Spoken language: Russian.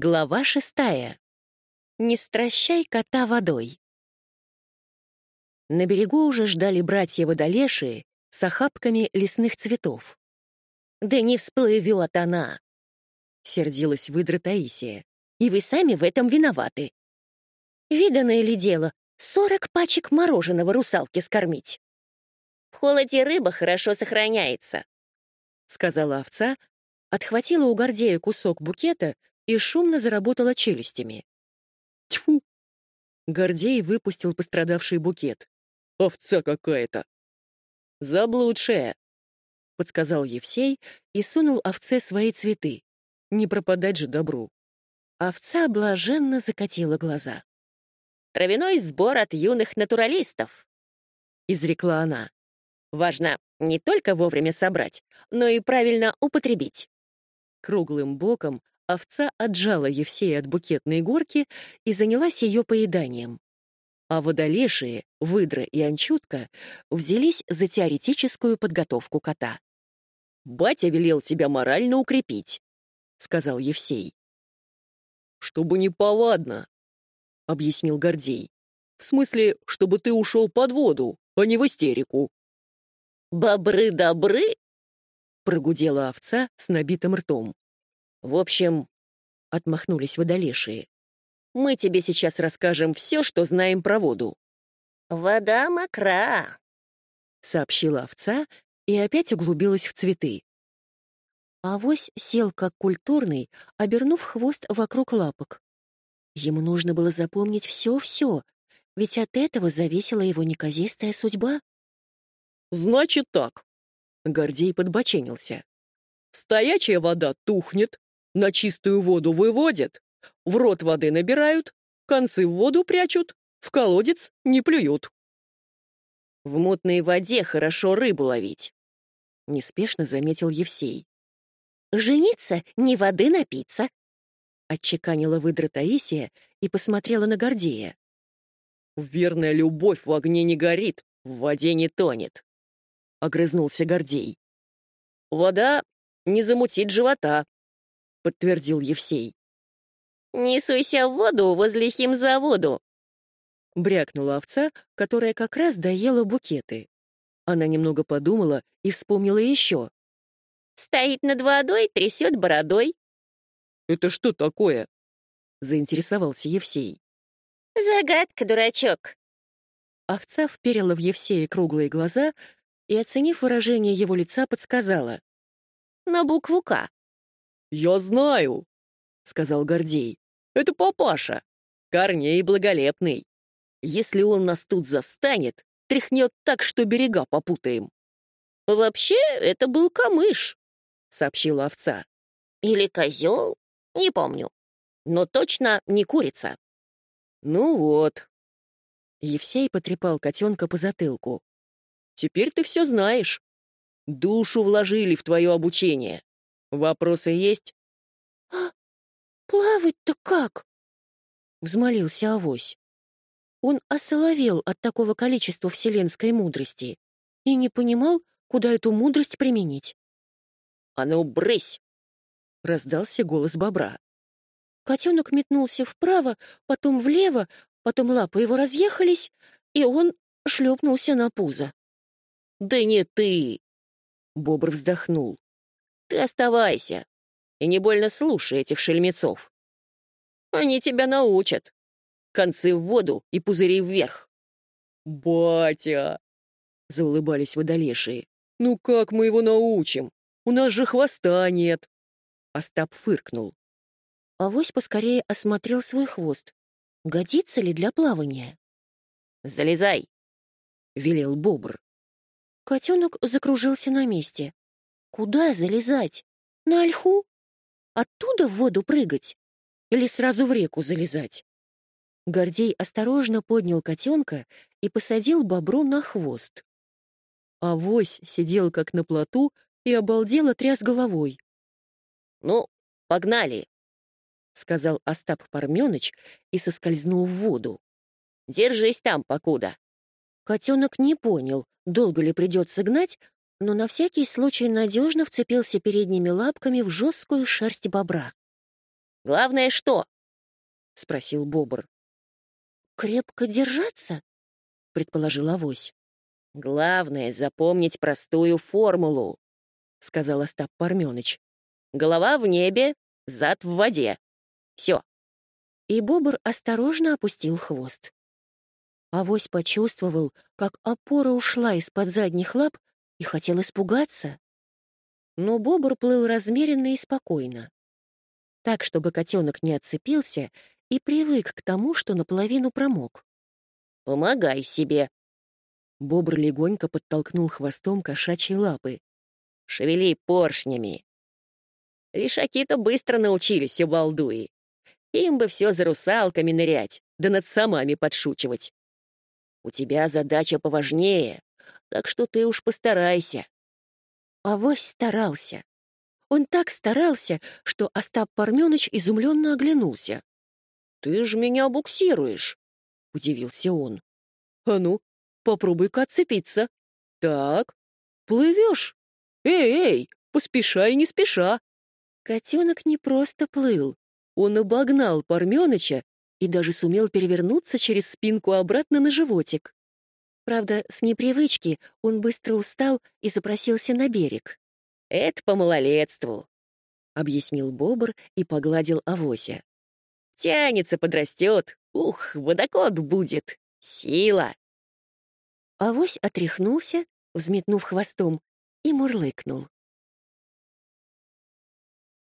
Глава шестая. Не стращай кота водой. На берегу уже ждали братья-водолеши с охапками лесных цветов. «Да не всплывет она!» — сердилась выдра Таисия. «И вы сами в этом виноваты. Виданное ли дело, сорок пачек мороженого русалки скормить?» «В холоде рыба хорошо сохраняется», — сказала овца, отхватила у Гордея кусок букета и шумно заработала челюстями. Тьфу! Гордей выпустил пострадавший букет. Овца какая-то! Заблудшая! Подсказал Евсей и сунул овце свои цветы. Не пропадать же добру. Овца блаженно закатила глаза. «Травяной сбор от юных натуралистов», — изрекла она. «Важно не только вовремя собрать, но и правильно употребить». Круглым боком овца отжала Евсея от букетной горки и занялась ее поеданием. А водолешие, выдра и анчутка взялись за теоретическую подготовку кота. «Батя велел тебя морально укрепить», — сказал Евсей. «Чтобы не повадно», — объяснил Гордей. «В смысле, чтобы ты ушел под воду, а не в истерику». «Бобры-добры?» — прогудела овца с набитым ртом. В общем, — отмахнулись водолешие, — мы тебе сейчас расскажем все, что знаем про воду. «Вода мокра», — сообщила овца и опять углубилась в цветы. Авось сел как культурный, обернув хвост вокруг лапок. Ему нужно было запомнить все-все, ведь от этого зависела его неказистая судьба. «Значит так», — Гордей подбоченился. «Стоячая вода тухнет, на чистую воду выводят, в рот воды набирают, концы в воду прячут, в колодец не плюют. В мутной воде хорошо рыбу ловить, — неспешно заметил Евсей. «Жениться, не воды напиться», — отчеканила выдра Таисия и посмотрела на Гордея. «Верная любовь в огне не горит, в воде не тонет», — огрызнулся Гордей. «Вода не замутит живота, — подтвердил Евсей. «Не суйся в воду возле химзаводу!» Брякнула овца, которая как раз доела букеты. Она немного подумала и вспомнила еще. «Стоит над водой, трясет бородой». «Это что такое?» — заинтересовался Евсей. «Загадка, дурачок». Овца вперила в Евсея круглые глаза и, оценив выражение его лица, подсказала. «На букву «К». «Я знаю», — сказал Гордей. «Это папаша. Корней благолепный. Если он нас тут застанет, тряхнет так, что берега попутаем». «Вообще, это был камыш», — сообщила овца. «Или козел? Не помню. Но точно не курица». «Ну вот». Евсей потрепал котенка по затылку. «Теперь ты все знаешь. Душу вложили в твое обучение. Вопросы есть? А, плавать-то как? Взмолился авось. Он осоловел от такого количества вселенской мудрости и не понимал, куда эту мудрость применить. «А ну, брысь!» — раздался голос бобра. Котенок метнулся вправо, потом влево, потом лапы его разъехались, и он шлепнулся на пузо. «Да не ты!» — бобр вздохнул. Ты оставайся и не больно слушай этих шельмецов. Они тебя научат. Концы в воду и пузыри вверх. «Батя!» — заулыбались водолешие. «Ну как мы его научим? У нас же хвоста нет!» Остап фыркнул. Авось поскорее осмотрел свой хвост. Годится ли для плавания? «Залезай!» — велел бобр. Котенок закружился на месте. Куда залезать? На ольху? Оттуда в воду прыгать? Или сразу в реку залезать? Гордей осторожно поднял котенка и посадил бобру на хвост. Авось сидел как на плоту и обалдело тряс головой. «Ну, погнали!» — сказал Остап Парменыч и соскользнул в воду. «Держись там, покуда!» Котенок не понял, долго ли придется гнать, но на всякий случай надежно вцепился передними лапками в жесткую шерсть бобра. Главное что? Спросил Бобр. Крепко держаться? Предположил Авось. Главное — запомнить простую формулу, сказал Остап Парменыч. Голова в небе, зад в воде. Все. И Бобр осторожно опустил хвост. Авось почувствовал, как опора ушла из-под задних лап и хотел испугаться. Но Бобр плыл размеренно и спокойно. Так, чтобы котенок не отцепился и привык к тому, что наполовину промок. «Помогай себе!» Бобр легонько подтолкнул хвостом кошачьи лапы. «Шевели поршнями!» Лишаки-то быстро научились, обалдуи. Им бы все за русалками нырять, да над самами подшучивать. У тебя задача поважнее, так что ты уж постарайся. Авось старался. Он так старался, что Остап Парменыч изумленно оглянулся. — Ты ж меня буксируешь, — удивился он. — А ну, попробуй-ка отцепиться. Так, плывешь. Эй, эй, поспешай не спеша. Котенок не просто плыл, он обогнал Парменыча и даже сумел перевернуться через спинку обратно на животик. Правда, с непривычки он быстро устал и запросился на берег. «Это по малолетству», — объяснил Бобр и погладил Авося. «Тянется, подрастет. Ух, водокот будет. Сила!» Авось отряхнулся, взметнув хвостом, и мурлыкнул.